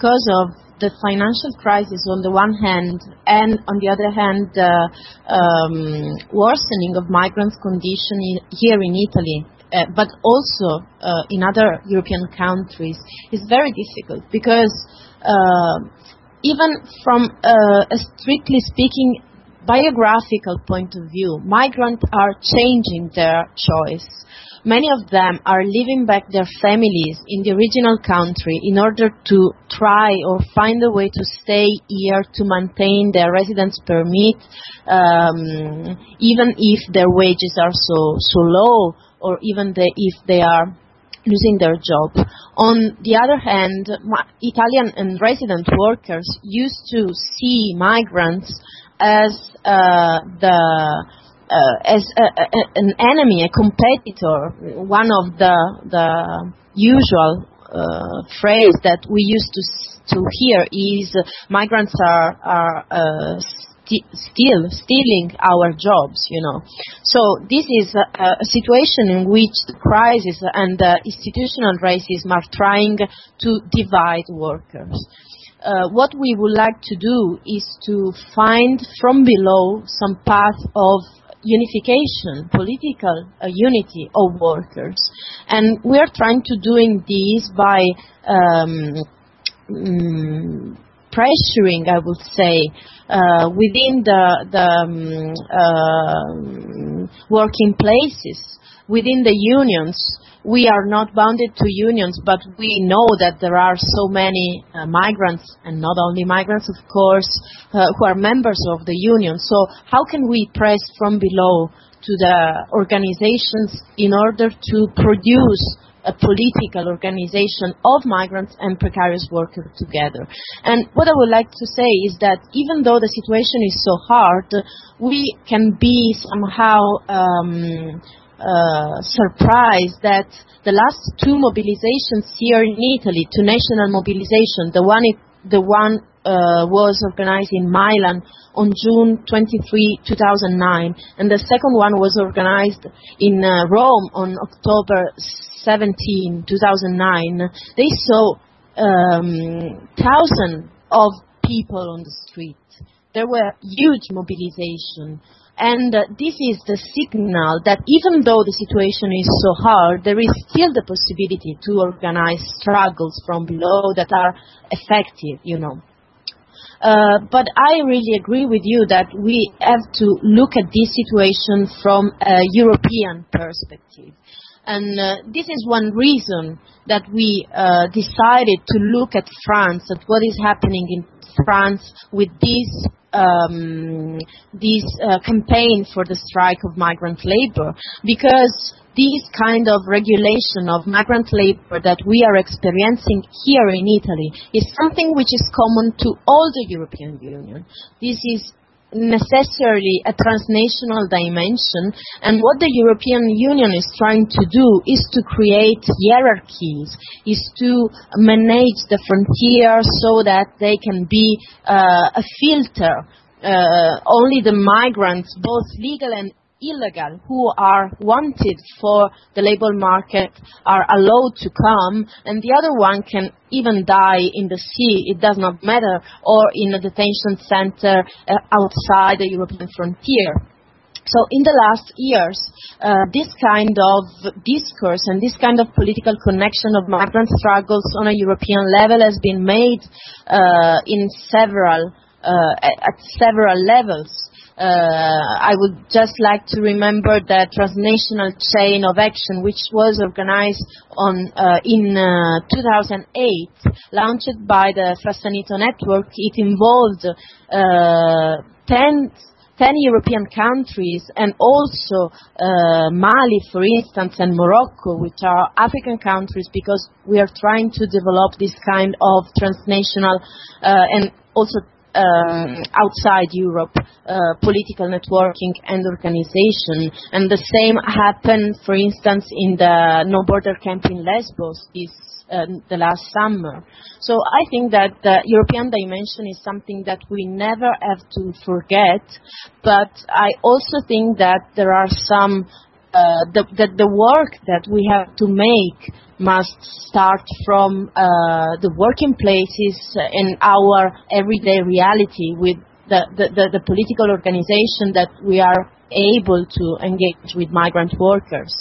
because of the financial crisis on the one hand, and on the other hand, the um, worsening of migrants' condition in, here in Italy, uh, but also uh, in other European countries, is very difficult because uh, even from uh, a strictly speaking biographical point of view, migrants are changing their choice Many of them are leaving back their families in the original country in order to try or find a way to stay here to maintain their residence permit, um, even if their wages are so, so low or even the, if they are losing their job. On the other hand, Italian and resident workers used to see migrants as uh, the uh, as a, a, an enemy, a competitor, one of the the usual uh, phrase that we used to to hear is uh, migrants are are uh, st- still stealing our jobs, you know. So this is a, a, situation in which the crisis and the institutional racism are trying to divide workers. Uh, what we would like to do is to find from below some path of unification, political uh, unity of workers. And we are trying to doing this by um, mm, pressuring, I would say, uh, within the, the um, uh, working places, within the unions, we are not bounded to unions, but we know that there are so many uh, migrants, and not only migrants, of course, uh, who are members of the union. So how can we press from below to the organizations in order to produce a political organization of migrants and precarious workers together. And what I would like to say is that even though the situation is so hard, we can be somehow um, uh, surprised that the last two mobilizations here in Italy, two national mobilization, the one, the one uh, was organized in Milan on June 23, 2009, and the second one was organized in uh, Rome on October 17, 2009. They saw um, thousands of people on the street. There were huge mobilization. And uh, this is the signal that even though the situation is so hard, there is still the possibility to organize struggles from below that are effective, you know. Uh, but I really agree with you that we have to look at this situation from a European perspective. And uh, this is one reason that we uh, decided to look at France, at what is happening in France with this um, this uh, campaign for the strike of migrant labor because this kind of regulation of migrant labor that we are experiencing here in Italy is something which is common to all the European Union. This is necessarily a transnational dimension and what the European Union is trying to do is to create hierarchies, is to manage the frontier so that they can be uh, a filter. Uh, only the migrants, both legal and illegal who are wanted for the labor market are allowed to come, and the other one can even die in the sea, it does not matter, or in a detention center uh, outside the European frontier. So in the last years, uh, this kind of discourse and this kind of political connection of migrant struggles on a European level has been made uh, in several, uh, at several levels. Uh, I would just like to remember the transnational chain of action, which was organized on, uh, in uh, 2008, launched by the Frassanito Network. It involved 10 10 European countries and also uh, Mali, for instance, and Morocco, which are African countries, because we are trying to develop this kind of transnational uh, and also outside Europe, uh, political networking and organization. And the same happened, for instance, in the no border camp in Lesbos this uh, the last summer. So I think that the European dimension is something that we never have to forget, but I also think that there are some uh, the, that the work that we have to make must start from uh, the working places and our everyday reality with the, the, the political organization that we are able to engage with migrant workers.